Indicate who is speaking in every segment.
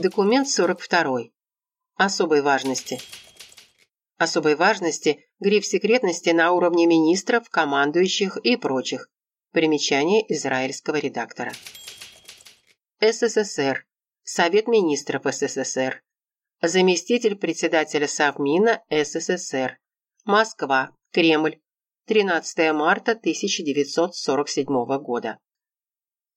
Speaker 1: Документ 42. Особой важности. Особой важности гриф секретности на уровне министров, командующих и прочих. Примечание израильского редактора. СССР. Совет министров СССР. Заместитель председателя Совмина СССР. Москва. Кремль. 13 марта 1947 года.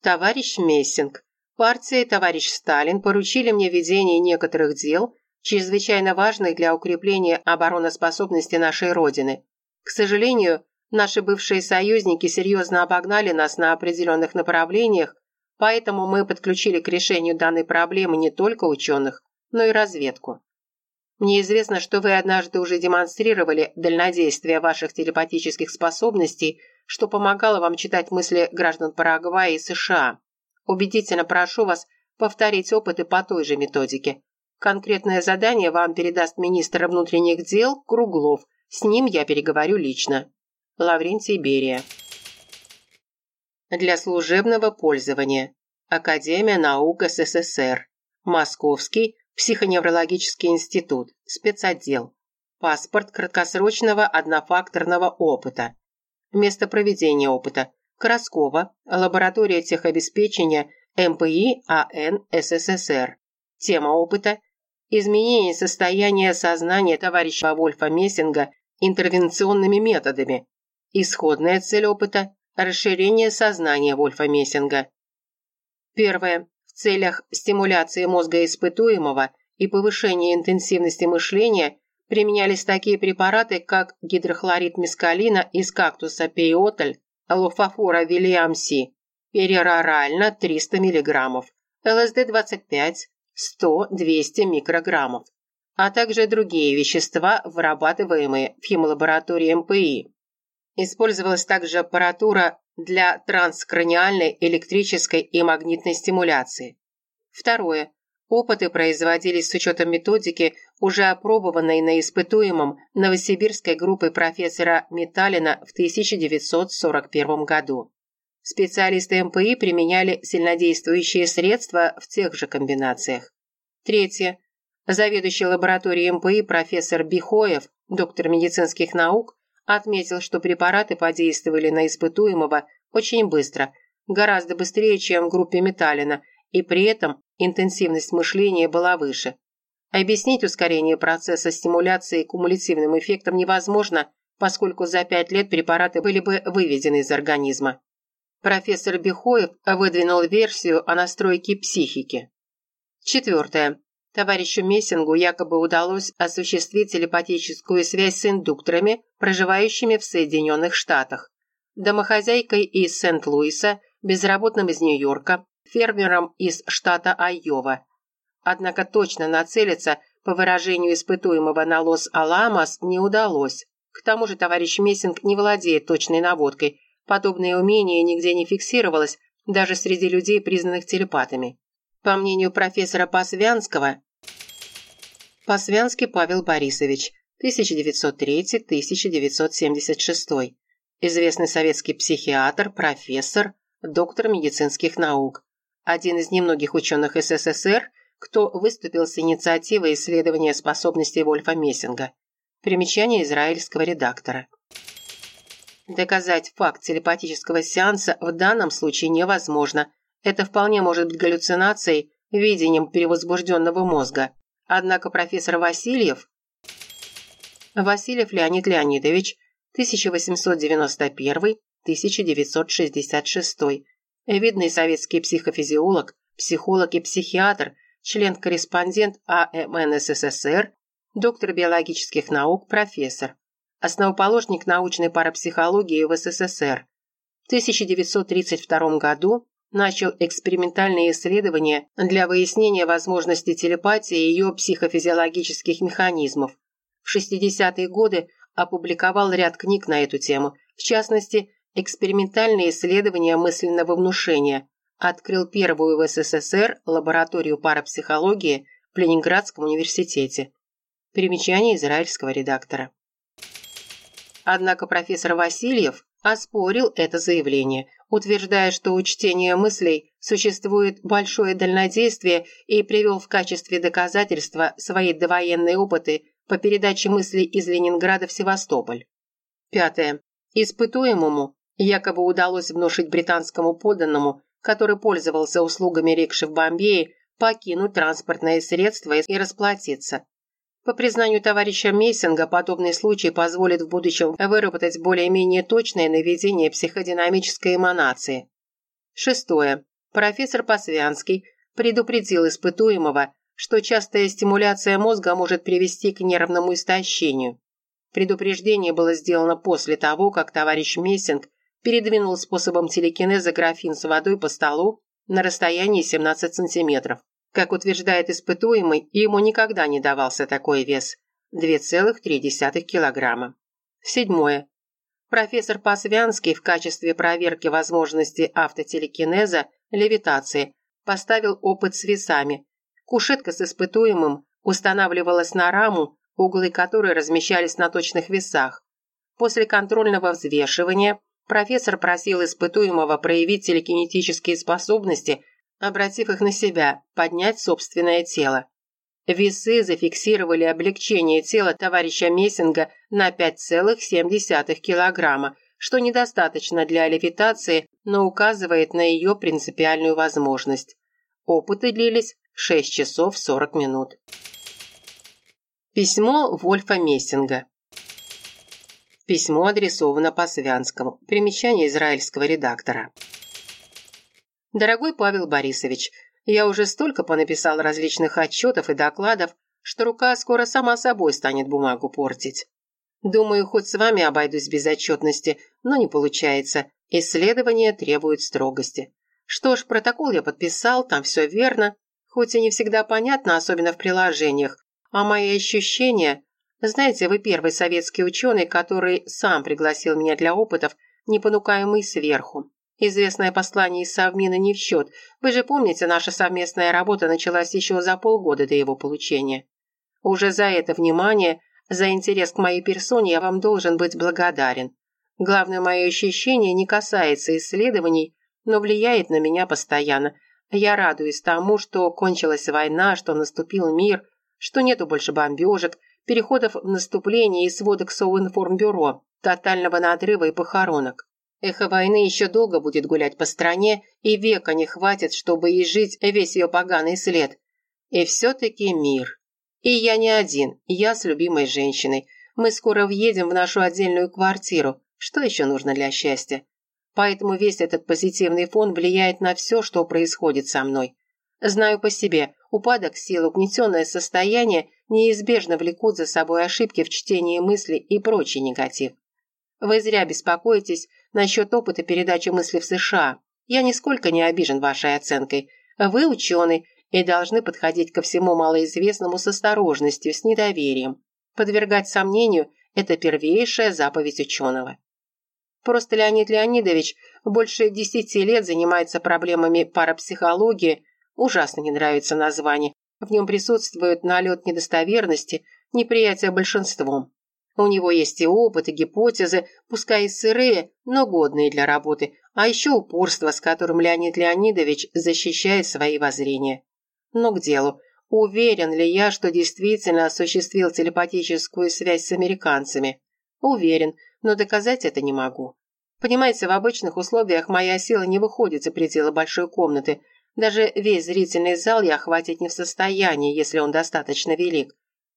Speaker 1: Товарищ Мессинг, партия товарищ Сталин поручили мне ведение некоторых дел, чрезвычайно важных для укрепления обороноспособности нашей Родины. К сожалению, наши бывшие союзники серьезно обогнали нас на определенных направлениях, поэтому мы подключили к решению данной проблемы не только ученых, но и разведку. Мне известно, что вы однажды уже демонстрировали дальнодействие ваших телепатических способностей, что помогало вам читать мысли граждан Парагвая и США. Убедительно прошу вас повторить опыты по той же методике. Конкретное задание вам передаст министр внутренних дел Круглов. С ним я переговорю лично. Лаврентий Берия. Для служебного пользования. Академия наук СССР. Московский Психоневрологический институт, спецотдел. Паспорт краткосрочного однофакторного опыта. Место проведения опыта. Краскова, лаборатория техобеспечения МПИ АН СССР. Тема опыта – изменение состояния сознания товарища Вольфа Мессинга интервенционными методами. Исходная цель опыта – расширение сознания Вольфа Мессинга. Первое целях стимуляции мозга испытуемого и повышения интенсивности мышления применялись такие препараты, как гидрохлорид мескалина из кактуса пейотль, лофофора вильямси, перерорально 300 мг, ЛСД-25, 100-200 микрограммов, а также другие вещества, вырабатываемые в химлаборатории МПИ. Использовалась также аппаратура для транскраниальной электрической и магнитной стимуляции. Второе. Опыты производились с учетом методики, уже опробованной на испытуемом новосибирской группой профессора Металлина в 1941 году. Специалисты МПИ применяли сильнодействующие средства в тех же комбинациях. Третье. Заведующий лабораторией МПИ профессор Бихоев, доктор медицинских наук, Отметил, что препараты подействовали на испытуемого очень быстро, гораздо быстрее, чем в группе Металлина, и при этом интенсивность мышления была выше. Объяснить ускорение процесса стимуляции кумулятивным эффектом невозможно, поскольку за пять лет препараты были бы выведены из организма. Профессор Бехоев выдвинул версию о настройке психики. Четвертое. Товарищу Мессингу якобы удалось осуществить телепатическую связь с индукторами, проживающими в Соединенных Штатах, домохозяйкой из Сент-Луиса, безработным из Нью-Йорка, фермером из штата Айова. Однако точно нацелиться, по выражению испытуемого на Лос-Аламос, не удалось. К тому же товарищ Мессинг не владеет точной наводкой, подобное умение нигде не фиксировалось, даже среди людей, признанных телепатами. По мнению профессора Пасвянского, Пасвянский Павел Борисович, 1903-1976, известный советский психиатр, профессор, доктор медицинских наук, один из немногих ученых СССР, кто выступил с инициативой исследования способностей Вольфа Мессинга. Примечание израильского редактора. Доказать факт телепатического сеанса в данном случае невозможно, это вполне может быть галлюцинацией, видением перевозбужденного мозга. Однако профессор Васильев, Васильев Леонид Леонидович, 1891-1966, видный советский психофизиолог, психолог и психиатр, член-корреспондент АМН СССР, доктор биологических наук, профессор, основоположник научной парапсихологии в СССР. В 1932 году начал экспериментальные исследования для выяснения возможности телепатии и ее психофизиологических механизмов. В 60-е годы опубликовал ряд книг на эту тему, в частности, экспериментальные исследования мысленного внушения, открыл первую в СССР лабораторию парапсихологии в Ленинградском университете. Примечание израильского редактора. Однако профессор Васильев оспорил это заявление, утверждая, что у чтения мыслей существует большое дальнодействие и привел в качестве доказательства свои довоенные опыты по передаче мыслей из Ленинграда в Севастополь. Пятое. Испытуемому якобы удалось внушить британскому подданному, который пользовался услугами рикши в Бомбее, покинуть транспортное средство и расплатиться. По признанию товарища Мейсинга, подобный случай позволит в будущем выработать более-менее точное наведение психодинамической эманации. Шестое. Профессор Посвянский предупредил испытуемого, что частая стимуляция мозга может привести к нервному истощению. Предупреждение было сделано после того, как товарищ Мессинг передвинул способом телекинеза графин с водой по столу на расстоянии 17 сантиметров. Как утверждает испытуемый, ему никогда не давался такой вес – 2,3 килограмма. Седьмое. Профессор Пасвянский в качестве проверки возможности автотелекинеза, левитации, поставил опыт с весами. Кушетка с испытуемым устанавливалась на раму, углы которой размещались на точных весах. После контрольного взвешивания профессор просил испытуемого проявить телекинетические способности обратив их на себя, поднять собственное тело. Весы зафиксировали облегчение тела товарища Мессинга на 5,7 килограмма, что недостаточно для левитации, но указывает на ее принципиальную возможность. Опыты длились 6 часов 40 минут. Письмо Вольфа Мессинга. Письмо адресовано по Свянскому. Примечание израильского редактора. Дорогой Павел Борисович, я уже столько понаписал различных отчетов и докладов, что рука скоро сама собой станет бумагу портить. Думаю, хоть с вами обойдусь без отчетности, но не получается. Исследования требуют строгости. Что ж, протокол я подписал, там все верно, хоть и не всегда понятно, особенно в приложениях. А мои ощущения... Знаете, вы первый советский ученый, который сам пригласил меня для опытов, не понукаемый сверху. Известное послание из Совмина не в счет. Вы же помните, наша совместная работа началась еще за полгода до его получения. Уже за это внимание, за интерес к моей персоне я вам должен быть благодарен. Главное мое ощущение не касается исследований, но влияет на меня постоянно. Я радуюсь тому, что кончилась война, что наступил мир, что нету больше бомбежек, переходов в наступление и сводок Совинформбюро, тотального надрыва и похоронок. Эхо войны еще долго будет гулять по стране, и века не хватит, чтобы изжить весь ее поганый след. И все-таки мир. И я не один, я с любимой женщиной. Мы скоро въедем в нашу отдельную квартиру. Что еще нужно для счастья? Поэтому весь этот позитивный фон влияет на все, что происходит со мной. Знаю по себе, упадок сил, угнетенное состояние неизбежно влекут за собой ошибки в чтении мыслей и прочий негатив. Вы зря беспокоитесь насчет опыта передачи мысли в США. Я нисколько не обижен вашей оценкой. Вы ученый и должны подходить ко всему малоизвестному с осторожностью, с недоверием. Подвергать сомнению – это первейшая заповедь ученого. Просто Леонид Леонидович больше десяти лет занимается проблемами парапсихологии, ужасно не нравится название, в нем присутствует налет недостоверности, неприятия большинством. У него есть и опыт, и гипотезы, пускай и сырые, но годные для работы, а еще упорство, с которым Леонид Леонидович защищает свои воззрения. Но к делу. Уверен ли я, что действительно осуществил телепатическую связь с американцами? Уверен, но доказать это не могу. Понимаете, в обычных условиях моя сила не выходит за пределы большой комнаты. Даже весь зрительный зал я охватить не в состоянии, если он достаточно велик.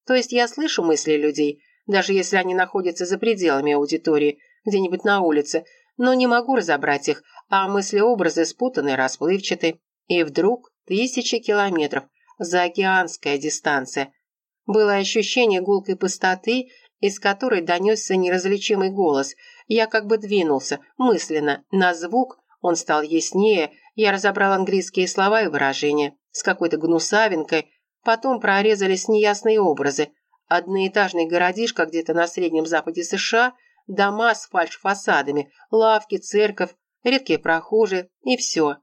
Speaker 1: То есть я слышу мысли людей – даже если они находятся за пределами аудитории, где-нибудь на улице, но не могу разобрать их, а мысли-образы спутаны, расплывчаты. И вдруг тысячи километров, заокеанская дистанция. Было ощущение гулкой пустоты, из которой донесся неразличимый голос. Я как бы двинулся, мысленно, на звук, он стал яснее, я разобрал английские слова и выражения, с какой-то гнусавинкой, потом прорезались неясные образы, Одноэтажный городишко где-то на Среднем Западе США, дома с фальш-фасадами, лавки, церковь, редкие прохожие и все.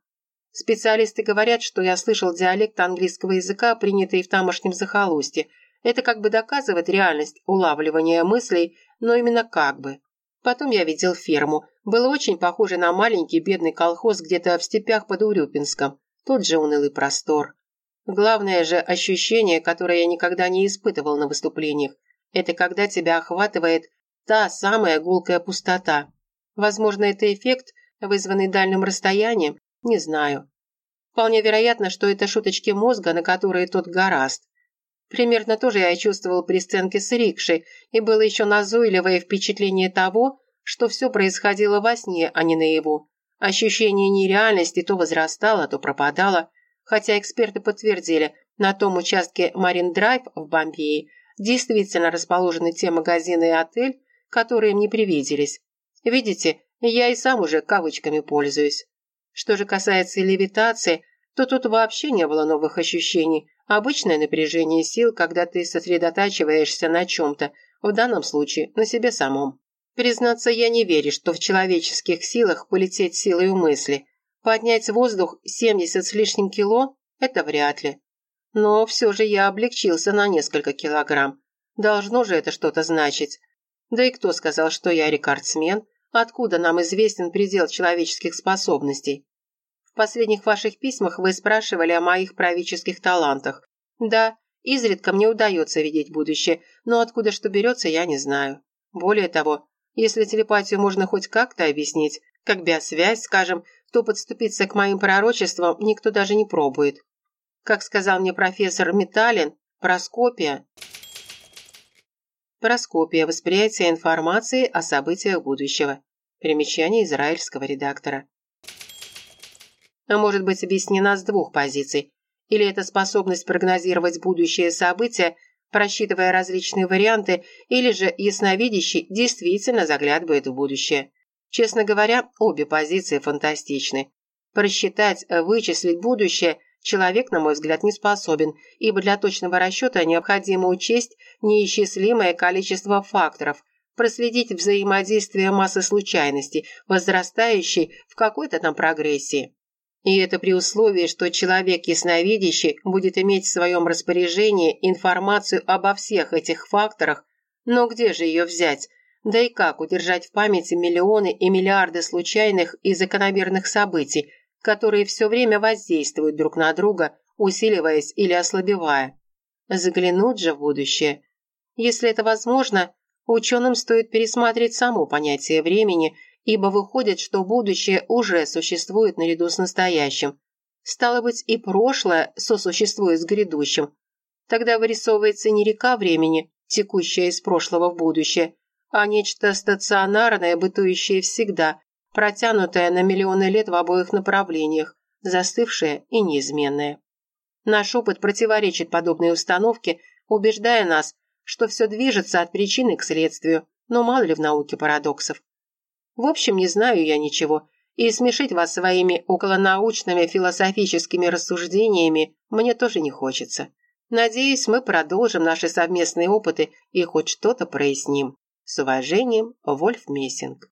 Speaker 1: Специалисты говорят, что я слышал диалект английского языка, принятый в тамошнем захолустье. Это как бы доказывает реальность улавливания мыслей, но именно как бы. Потом я видел ферму. Было очень похоже на маленький бедный колхоз где-то в степях под Урюпинском. Тот же унылый простор. Главное же ощущение, которое я никогда не испытывал на выступлениях, это когда тебя охватывает та самая гулкая пустота. Возможно, это эффект, вызванный дальним расстоянием, не знаю. Вполне вероятно, что это шуточки мозга, на которые тот гораст. Примерно то же я чувствовал при сценке с рикшей, и было еще назойливое впечатление того, что все происходило во сне, а не наяву. Ощущение нереальности то возрастало, то пропадало, хотя эксперты подтвердили, на том участке Марин-Драйв в Бомбее действительно расположены те магазины и отель, которые мне привиделись. Видите, я и сам уже кавычками пользуюсь. Что же касается левитации, то тут вообще не было новых ощущений, Обычное напряжение сил, когда ты сосредотачиваешься на чем-то, в данном случае на себе самом. Признаться, я не верю, что в человеческих силах полететь силой мысли. Поднять воздух 70 с лишним кило – это вряд ли. Но все же я облегчился на несколько килограмм. Должно же это что-то значить. Да и кто сказал, что я рекордсмен? Откуда нам известен предел человеческих способностей? В последних ваших письмах вы спрашивали о моих правительских талантах. Да, изредка мне удается видеть будущее, но откуда что берется, я не знаю. Более того, если телепатию можно хоть как-то объяснить, как биосвязь, скажем, то подступиться к моим пророчествам никто даже не пробует. Как сказал мне профессор Металлин, проскопия... Проскопия – восприятие информации о событиях будущего. Примечание израильского редактора может быть объяснена с двух позиций. Или это способность прогнозировать будущее события, просчитывая различные варианты, или же ясновидящий действительно заглядывает в будущее. Честно говоря, обе позиции фантастичны. Просчитать, вычислить будущее человек, на мой взгляд, не способен, ибо для точного расчета необходимо учесть неисчислимое количество факторов, проследить взаимодействие массы случайностей, возрастающей в какой-то там прогрессии. И это при условии, что человек ясновидящий будет иметь в своем распоряжении информацию обо всех этих факторах, но где же ее взять? Да и как удержать в памяти миллионы и миллиарды случайных и закономерных событий, которые все время воздействуют друг на друга, усиливаясь или ослабевая? Заглянуть же в будущее. Если это возможно, ученым стоит пересмотреть само понятие времени – ибо выходит, что будущее уже существует наряду с настоящим. Стало быть, и прошлое сосуществует с грядущим. Тогда вырисовывается не река времени, текущая из прошлого в будущее, а нечто стационарное, бытующее всегда, протянутое на миллионы лет в обоих направлениях, застывшее и неизменное. Наш опыт противоречит подобной установке, убеждая нас, что все движется от причины к следствию, но мало ли в науке парадоксов. В общем, не знаю я ничего, и смешить вас своими околонаучными философическими рассуждениями мне тоже не хочется. Надеюсь, мы продолжим наши совместные опыты и хоть что-то проясним. С уважением, Вольф Мессинг.